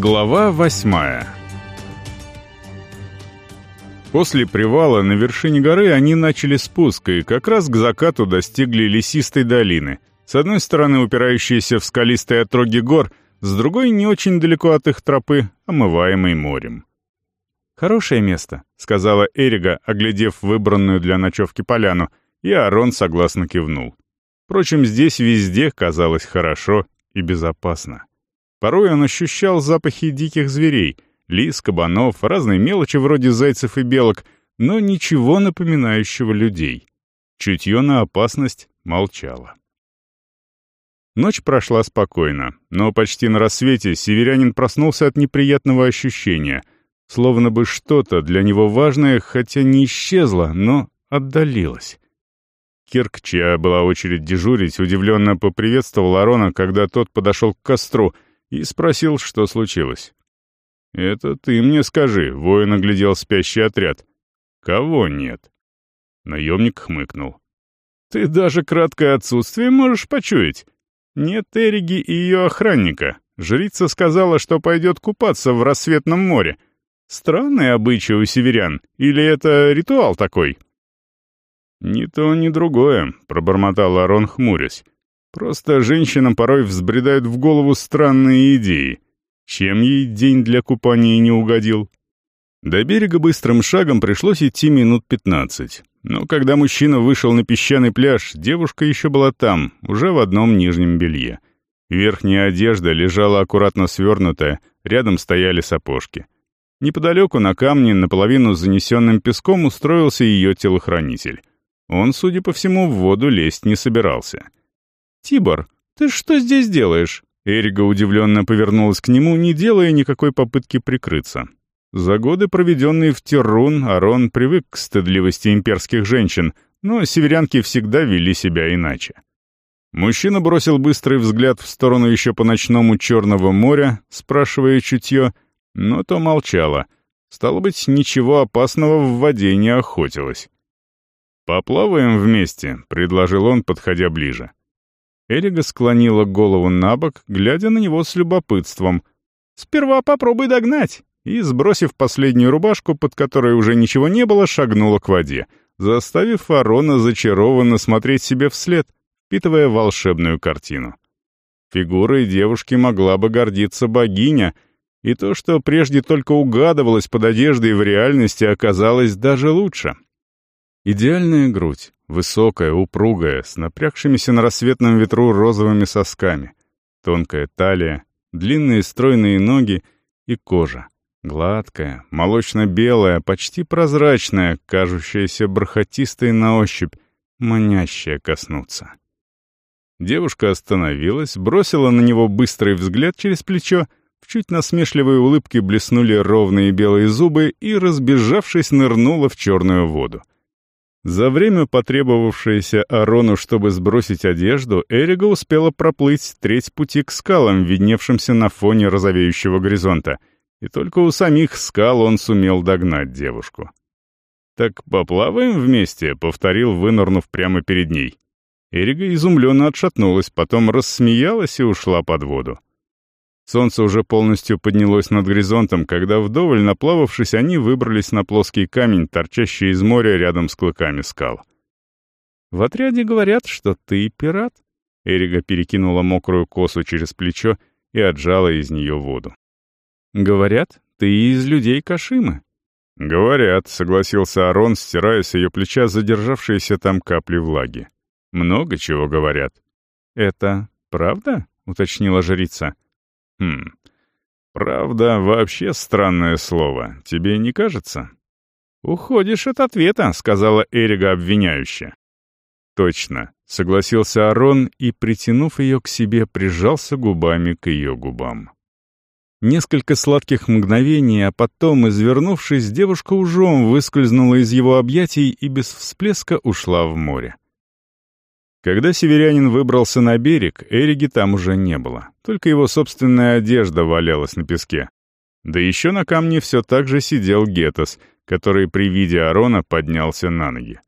Глава восьмая После привала на вершине горы они начали спуск и как раз к закату достигли лесистой долины, с одной стороны упирающейся в скалистые отроги гор, с другой не очень далеко от их тропы, омываемой морем. «Хорошее место», — сказала Эрига, оглядев выбранную для ночевки поляну, и Арон согласно кивнул. Впрочем, здесь везде казалось хорошо и безопасно. Порой он ощущал запахи диких зверей, лис, кабанов, разной мелочи вроде зайцев и белок, но ничего напоминающего людей. Чутье на опасность молчало. Ночь прошла спокойно, но почти на рассвете северянин проснулся от неприятного ощущения, словно бы что-то для него важное, хотя не исчезло, но отдалилось. Кирк, чья была очередь дежурить, удивленно поприветствовал Арона, когда тот подошел к костру — и спросил, что случилось. «Это ты мне скажи», — воин оглядел спящий отряд. «Кого нет?» Наемник хмыкнул. «Ты даже краткое отсутствие можешь почуять. Нет Эриги и ее охранника. Жрица сказала, что пойдет купаться в рассветном море. Странный обычай у северян, или это ритуал такой?» «Ни то, ни другое», — пробормотал Арон, хмурясь. Просто женщинам порой взбредают в голову странные идеи. Чем ей день для купания не угодил? До берега быстрым шагом пришлось идти минут пятнадцать. Но когда мужчина вышел на песчаный пляж, девушка еще была там, уже в одном нижнем белье. Верхняя одежда лежала аккуратно свернутая, рядом стояли сапожки. Неподалеку на камне, наполовину занесенным песком, устроился ее телохранитель. Он, судя по всему, в воду лезть не собирался. «Тибор, ты что здесь делаешь?» Эрига удивленно повернулась к нему, не делая никакой попытки прикрыться. За годы, проведенные в Террун, Арон привык к стыдливости имперских женщин, но северянки всегда вели себя иначе. Мужчина бросил быстрый взгляд в сторону еще по ночному Черного моря, спрашивая чутье, но то молчало. Стало быть, ничего опасного в воде не охотилось. «Поплаваем вместе», — предложил он, подходя ближе. Эрига склонила голову на бок, глядя на него с любопытством. «Сперва попробуй догнать!» И, сбросив последнюю рубашку, под которой уже ничего не было, шагнула к воде, заставив Арона зачарованно смотреть себе вслед, впитывая волшебную картину. Фигурой девушки могла бы гордиться богиня, и то, что прежде только угадывалось под одеждой в реальности, оказалось даже лучше. Идеальная грудь, Высокая, упругая, с напрягшимися на рассветном ветру розовыми сосками. Тонкая талия, длинные стройные ноги и кожа. Гладкая, молочно-белая, почти прозрачная, кажущаяся бархатистой на ощупь, манящая коснуться. Девушка остановилась, бросила на него быстрый взгляд через плечо, в чуть насмешливой улыбке блеснули ровные белые зубы и, разбежавшись, нырнула в черную воду. За время, потребовавшееся Арону, чтобы сбросить одежду, Эрига успела проплыть треть пути к скалам, видневшимся на фоне розовеющего горизонта, и только у самих скал он сумел догнать девушку. «Так поплаваем вместе», — повторил, вынырнув прямо перед ней. Эрига изумленно отшатнулась, потом рассмеялась и ушла под воду. Солнце уже полностью поднялось над горизонтом, когда вдоволь наплававшись, они выбрались на плоский камень, торчащий из моря рядом с клыками скал. «В отряде говорят, что ты пират?» Эрига перекинула мокрую косу через плечо и отжала из нее воду. «Говорят, ты из людей Кашимы». «Говорят», — согласился Арон, стирая с ее плеча задержавшиеся там капли влаги. «Много чего говорят». «Это правда?» — уточнила жрица. Хм. Правда, вообще странное слово. Тебе не кажется? Уходишь от ответа, сказала Эрига обвиняюще. Точно, согласился Арон и, притянув ее к себе, прижался губами к ее губам. Несколько сладких мгновений, а потом, извернувшись, девушка ужом выскользнула из его объятий и без всплеска ушла в море. Когда северянин выбрался на берег, Эриги там уже не было. Только его собственная одежда валялась на песке. Да еще на камне все так же сидел Гетос, который при виде Арона поднялся на ноги.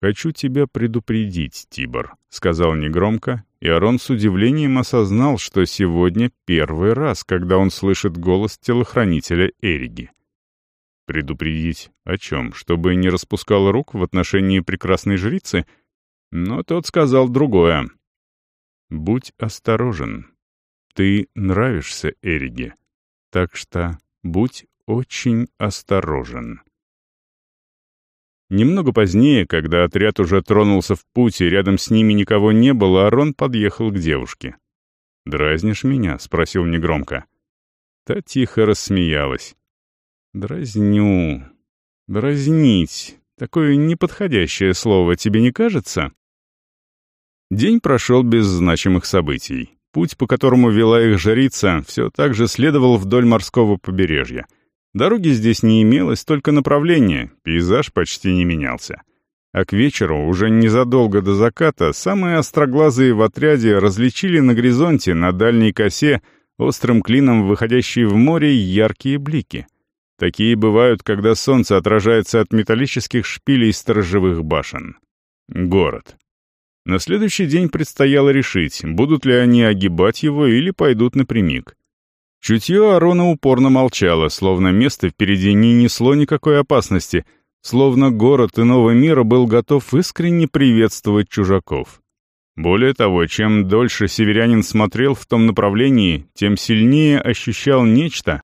«Хочу тебя предупредить, Тибор», — сказал негромко, и Арон с удивлением осознал, что сегодня первый раз, когда он слышит голос телохранителя Эриги. Предупредить о чем? Чтобы не распускал рук в отношении прекрасной жрицы? Но тот сказал другое. «Будь осторожен. Ты нравишься Эриге, так что будь очень осторожен». Немного позднее, когда отряд уже тронулся в путь и рядом с ними никого не было, Арон подъехал к девушке. «Дразнишь меня?» — спросил негромко. Та тихо рассмеялась. «Дразню. Дразнить. Такое неподходящее слово, тебе не кажется?» День прошел без значимых событий. Путь, по которому вела их жрица, все так же следовал вдоль морского побережья — Дороги здесь не имелось, только направление, пейзаж почти не менялся. А к вечеру, уже незадолго до заката, самые остроглазые в отряде различили на горизонте, на дальней косе, острым клином выходящие в море яркие блики. Такие бывают, когда солнце отражается от металлических шпилей сторожевых башен. Город. На следующий день предстояло решить, будут ли они огибать его или пойдут напрямик. Чутье Арона упорно молчало, словно место впереди не несло никакой опасности, словно город иного мира был готов искренне приветствовать чужаков. Более того, чем дольше северянин смотрел в том направлении, тем сильнее ощущал нечто,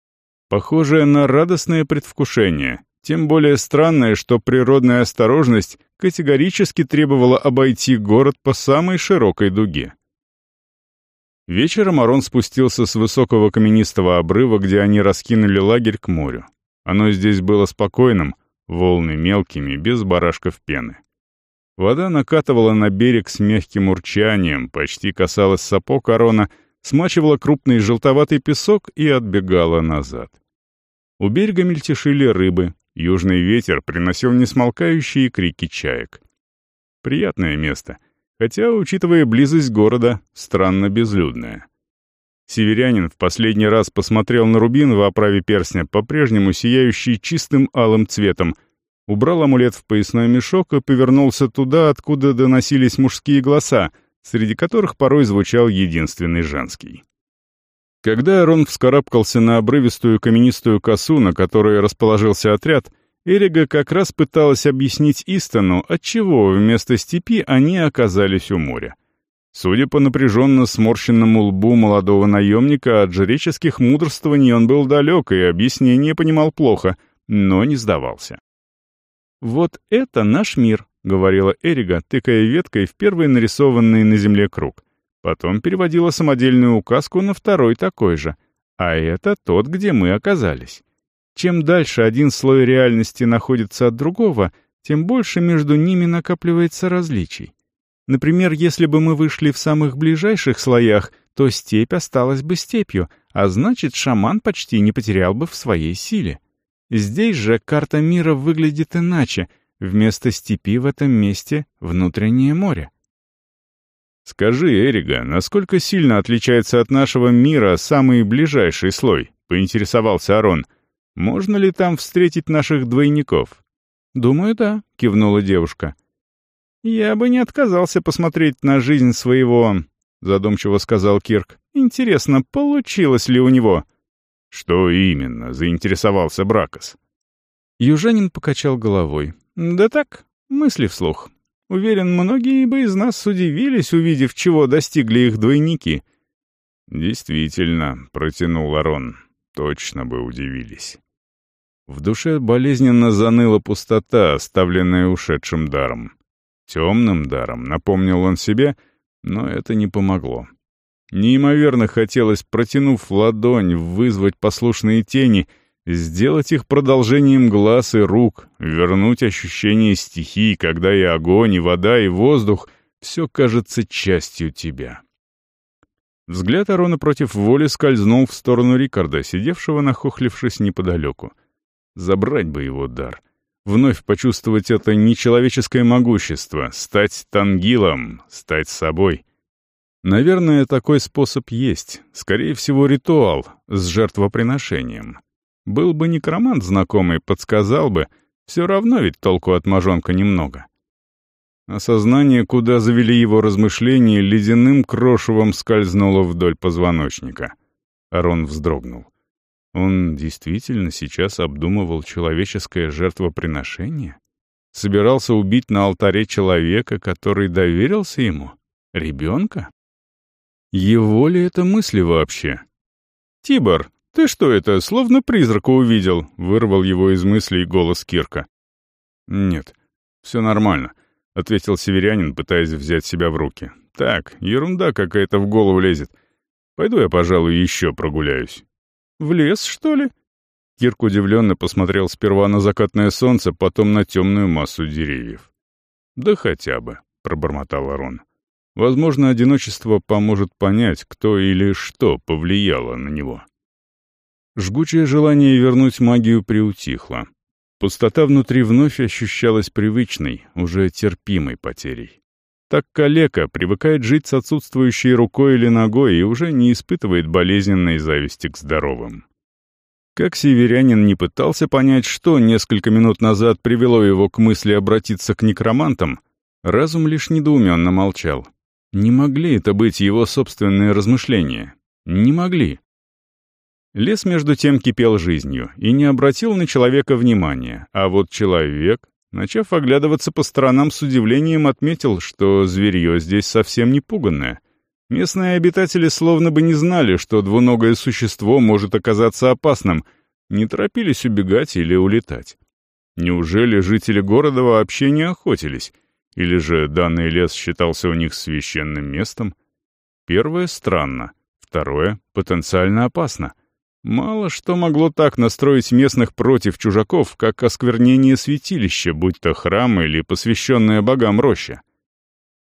похожее на радостное предвкушение, тем более странное, что природная осторожность категорически требовала обойти город по самой широкой дуге. Вечером Арон спустился с высокого каменистого обрыва, где они раскинули лагерь к морю. Оно здесь было спокойным, волны мелкими, без барашков пены. Вода накатывала на берег с мягким урчанием, почти касалась сапог Арона, смачивала крупный желтоватый песок и отбегала назад. У берега мельтешили рыбы, южный ветер приносил несмолкающие крики чаек. Приятное место — хотя, учитывая близость города, странно безлюдная. Северянин в последний раз посмотрел на рубин в оправе перстня, по-прежнему сияющий чистым алым цветом, убрал амулет в поясной мешок и повернулся туда, откуда доносились мужские голоса, среди которых порой звучал единственный женский. Когда Арон вскарабкался на обрывистую каменистую косу, на которой расположился отряд, Эрига как раз пыталась объяснить Истону, отчего вместо степи они оказались у моря. Судя по напряженно сморщенному лбу молодого наемника, от жреческих мудрствований он был далек и объяснение понимал плохо, но не сдавался. «Вот это наш мир», — говорила Эрига, тыкая веткой в первый нарисованный на земле круг. Потом переводила самодельную указку на второй такой же. «А это тот, где мы оказались». Чем дальше один слой реальности находится от другого, тем больше между ними накапливается различий. Например, если бы мы вышли в самых ближайших слоях, то степь осталась бы степью, а значит, шаман почти не потерял бы в своей силе. Здесь же карта мира выглядит иначе. Вместо степи в этом месте — внутреннее море. «Скажи, Эрига, насколько сильно отличается от нашего мира самый ближайший слой?» — поинтересовался Арон. Можно ли там встретить наших двойников?» «Думаю, да», — кивнула девушка. «Я бы не отказался посмотреть на жизнь своего...» — задумчиво сказал Кирк. «Интересно, получилось ли у него?» «Что именно?» — заинтересовался Бракос. Южанин покачал головой. «Да так, мысли вслух. Уверен, многие бы из нас удивились, увидев, чего достигли их двойники». «Действительно», — протянул Арон, — «точно бы удивились». В душе болезненно заныла пустота, оставленная ушедшим даром. Темным даром, напомнил он себе, но это не помогло. Неимоверно хотелось, протянув ладонь, вызвать послушные тени, сделать их продолжением глаз и рук, вернуть ощущение стихий, когда и огонь, и вода, и воздух — все кажется частью тебя. Взгляд Арона против воли скользнул в сторону Рикарда, сидевшего, нахохлившись неподалеку — Забрать бы его дар. Вновь почувствовать это нечеловеческое могущество, стать тангилом, стать собой. Наверное, такой способ есть. Скорее всего, ритуал с жертвоприношением. Был бы некромант знакомый, подсказал бы. Все равно ведь толку от мажонка немного. Осознание, куда завели его размышления, ледяным крошевом скользнуло вдоль позвоночника. Арон вздрогнул. Он действительно сейчас обдумывал человеческое жертвоприношение? Собирался убить на алтаре человека, который доверился ему? Ребенка? Его ли это мысли вообще? «Тибор, ты что это, словно призрака увидел?» — вырвал его из мыслей голос Кирка. «Нет, все нормально», — ответил северянин, пытаясь взять себя в руки. «Так, ерунда какая-то в голову лезет. Пойду я, пожалуй, еще прогуляюсь». «В лес, что ли?» Кирк удивленно посмотрел сперва на закатное солнце, потом на темную массу деревьев. «Да хотя бы», — пробормотал Арон. «Возможно, одиночество поможет понять, кто или что повлияло на него». Жгучее желание вернуть магию приутихло. Пустота внутри вновь ощущалась привычной, уже терпимой потерей. Так калека привыкает жить с отсутствующей рукой или ногой и уже не испытывает болезненной зависти к здоровым. Как северянин не пытался понять, что несколько минут назад привело его к мысли обратиться к некромантам, разум лишь недоуменно молчал. Не могли это быть его собственные размышления. Не могли. Лес между тем кипел жизнью и не обратил на человека внимания, а вот человек, начав оглядываться по сторонам с удивлением, отметил, что зверье здесь совсем не пуганное. Местные обитатели словно бы не знали, что двуногое существо может оказаться опасным, не торопились убегать или улетать. Неужели жители города вообще не охотились? Или же данный лес считался у них священным местом? Первое — странно, второе — потенциально опасно — Мало что могло так настроить местных против чужаков, как осквернение святилища, будь то храм или посвященная богам роща.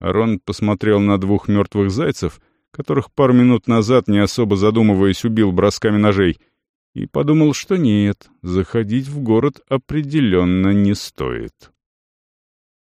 Арон посмотрел на двух мертвых зайцев, которых пару минут назад, не особо задумываясь, убил бросками ножей, и подумал, что нет, заходить в город определенно не стоит.